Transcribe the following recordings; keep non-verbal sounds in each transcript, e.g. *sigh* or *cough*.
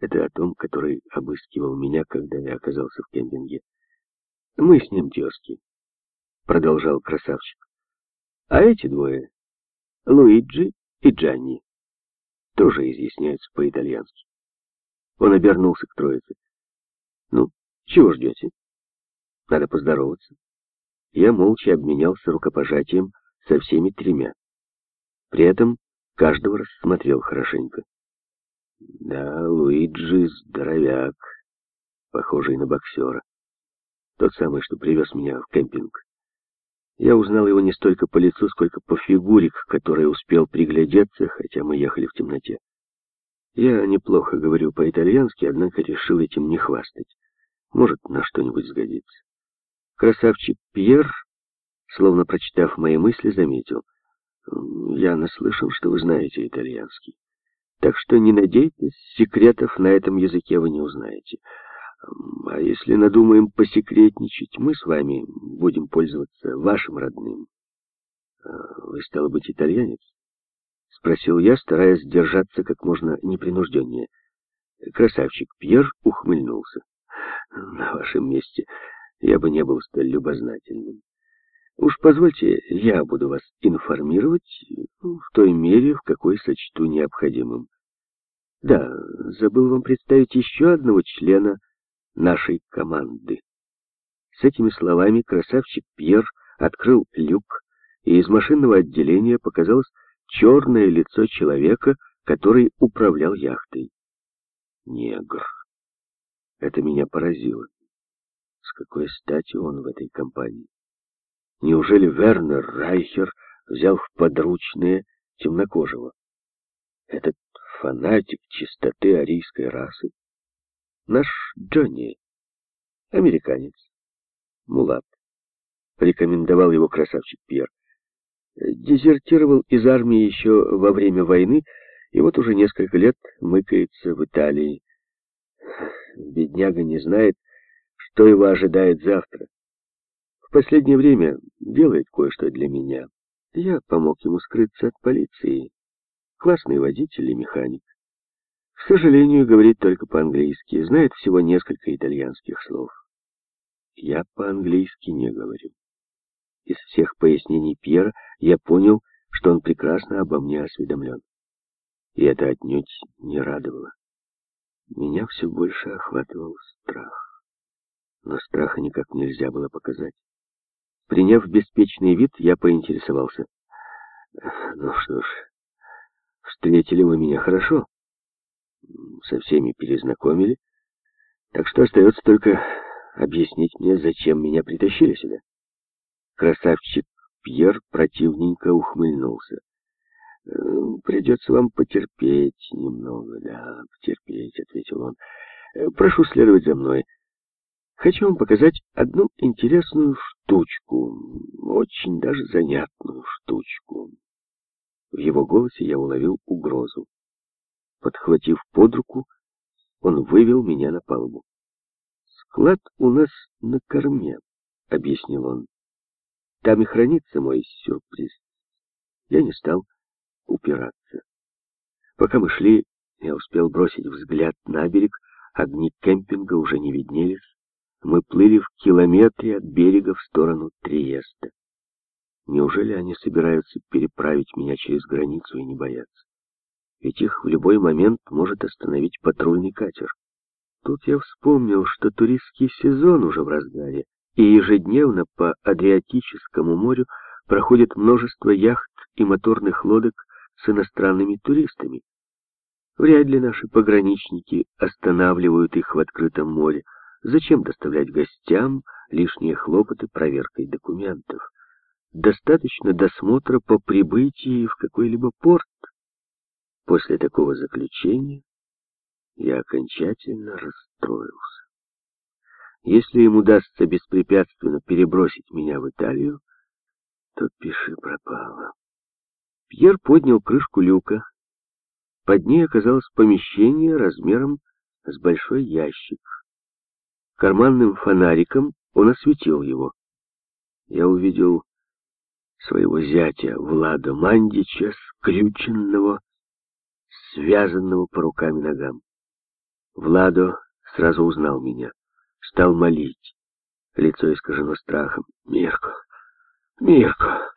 Это о том, который обыскивал меня, когда я оказался в кемпинге. Мы с ним тезки, продолжал красавчик. А эти двое, Луиджи и Джанни, тоже изъясняются по-итальянски. Он обернулся к троице. Ну, чего ждете? Надо поздороваться. Я молча обменялся рукопожатием со всеми тремя. При этом каждого рассмотрел хорошенько. Да, Луиджи здоровяк, похожий на боксера. Тот самый, что привез меня в кемпинг. Я узнал его не столько по лицу, сколько по фигуре, к которой успел приглядеться, хотя мы ехали в темноте. Я неплохо говорю по-итальянски, однако решил этим не хвастать. Может, на что-нибудь сгодится. Красавчик Пьер, словно прочитав мои мысли, заметил. Я наслышан, что вы знаете итальянский. Так что не надейтесь, секретов на этом языке вы не узнаете. А если надумаем посекретничать, мы с вами будем пользоваться вашим родным. А вы, стало быть, итальянец? Спросил я, стараясь держаться как можно непринужденнее. Красавчик Пьер ухмыльнулся. На вашем месте я бы не был столь любознательным. Уж позвольте, я буду вас информировать ну, в той мере, в какой сочту необходимым. Да, забыл вам представить еще одного члена нашей команды. С этими словами красавчик Пьер открыл люк, и из машинного отделения показалось черное лицо человека, который управлял яхтой. Негр. Это меня поразило. С какой стати он в этой компании? Неужели Вернер Райхер взял в подручные темнокожего? Этот фанатик чистоты арийской расы? Наш Джонни, американец, мулат, рекомендовал его красавчик Пьер. Дезертировал из армии еще во время войны, и вот уже несколько лет мыкается в Италии. Бедняга не знает, что его ожидает завтра. В последнее время делает кое-что для меня. Я помог ему скрыться от полиции. Классный водитель и механик. К сожалению, говорит только по-английски, знает всего несколько итальянских слов. Я по-английски не говорю. Из всех пояснений Пьера я понял, что он прекрасно обо мне осведомлен. И это отнюдь не радовало. Меня все больше охватывал страх. Но страха никак нельзя было показать. Приняв беспечный вид, я поинтересовался. «Ну что ж, встретили вы меня хорошо. Со всеми перезнакомили. Так что остается только объяснить мне, зачем меня притащили сюда». Красавчик Пьер противненько ухмыльнулся. «Э, «Придется вам потерпеть немного, да, потерпеть», — ответил он. «Э, «Прошу следовать за мной. Хочу вам показать одну интересную штучку, очень даже занятную штучку». В его голосе я уловил угрозу. Подхватив под руку, он вывел меня на палубу. «Склад у нас на корме», — объяснил он. Там и хранится мой сюрприз. Я не стал упираться. Пока мы шли, я успел бросить взгляд на берег, огни кемпинга уже не виднелись. Мы плыли в километре от берега в сторону Триеста. Неужели они собираются переправить меня через границу и не боятся? Ведь их в любой момент может остановить патрульный катер. Тут я вспомнил, что туристский сезон уже в разгаре, и ежедневно по Адриатическому морю проходит множество яхт и моторных лодок с иностранными туристами. Вряд ли наши пограничники останавливают их в открытом море. Зачем доставлять гостям лишние хлопоты проверкой документов? Достаточно досмотра по прибытии в какой-либо порт. После такого заключения я окончательно расстроился. Если им удастся беспрепятственно перебросить меня в Италию, то пиши пропало. Пьер поднял крышку люка. Под ней оказалось помещение размером с большой ящик. Карманным фонариком он осветил его. Я увидел своего зятя Влада Мандича, скрюченного, связанного по рукам и ногам. Владо сразу узнал меня, стал молить. Лицо искажено страхом. «Мирко! Мирко!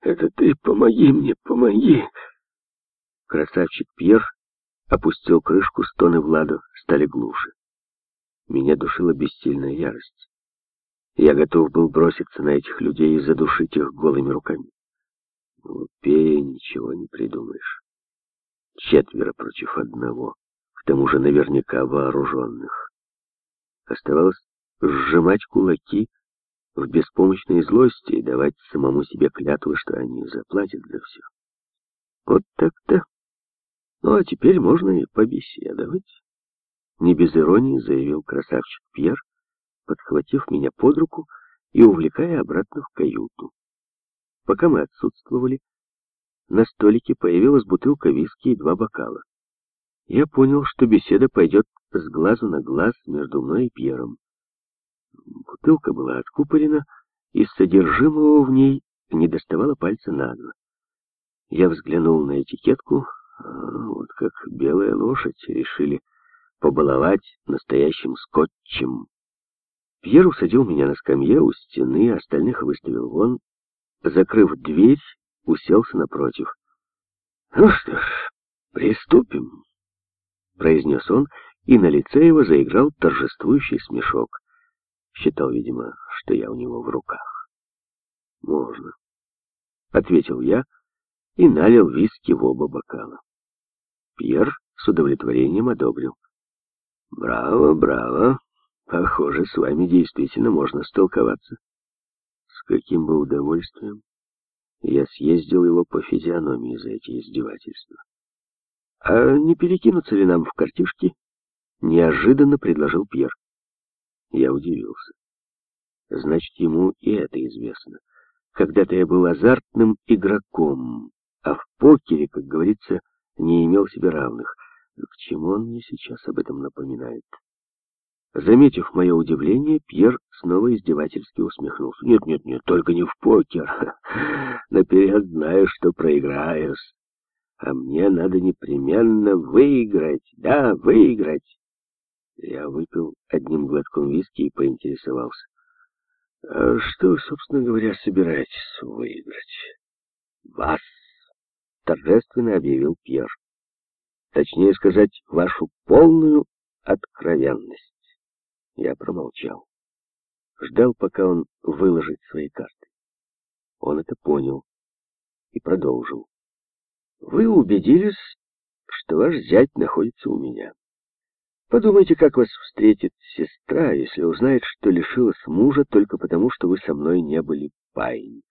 Это ты! Помоги мне! Помоги!» Красавчик Пьер опустил крышку, стоны Владу стали глуше. Меня душила бессильная ярость. Я готов был броситься на этих людей и задушить их голыми руками. Глупее ничего не придумаешь. Четверо против одного, к тому же наверняка вооруженных. Оставалось сжимать кулаки в беспомощной злости и давать самому себе клятвы, что они заплатят за все. Вот так-то. Ну, а теперь можно и побеседовать. Не без иронии заявил красавчик Пьер, подхватив меня под руку и увлекая обратно в каюту. Пока мы отсутствовали, на столике появилась бутылка виски и два бокала. Я понял, что беседа пойдет с глазу на глаз между мной и Пьером. Бутылка была откупорена, из содержимого в ней не доставало пальца на два. Я взглянул на этикетку, а, вот как белая лошадь решили побаловать настоящим скотчем. Пьер усадил меня на скамье у стены, остальных выставил вон. Закрыв дверь, уселся напротив. «Ну что ж, приступим», — произнес он, и на лице его заиграл торжествующий смешок. Считал, видимо, что я у него в руках. «Можно», — ответил я и налил виски в оба бокала. Пьер с удовлетворением одобрил. «Браво, браво. Похоже, с вами действительно можно столковаться». С каким бы удовольствием я съездил его по физиономии за эти издевательства. «А не перекинуться ли нам в картишки?» — неожиданно предложил Пьер. Я удивился. Значит, ему и это известно. Когда-то я был азартным игроком, а в покере, как говорится, не имел себе равных. К чему он мне сейчас об этом напоминает? Заметив мое удивление, Пьер снова издевательски усмехнулся. «Нет, нет, нет, только не в покер. *laughs* Наперед знаю, что проиграюсь. А мне надо непременно выиграть. Да, выиграть!» Я выпил одним глотком виски и поинтересовался. «А что собственно говоря, собираетесь выиграть?» «Вас!» — торжественно объявил Пьер. «Точнее сказать, вашу полную откровенность». Я промолчал. Ждал, пока он выложит свои карты. Он это понял и продолжил. «Вы убедились, что ваш зять находится у меня. Подумайте, как вас встретит сестра, если узнает, что лишилась мужа только потому, что вы со мной не были паинь.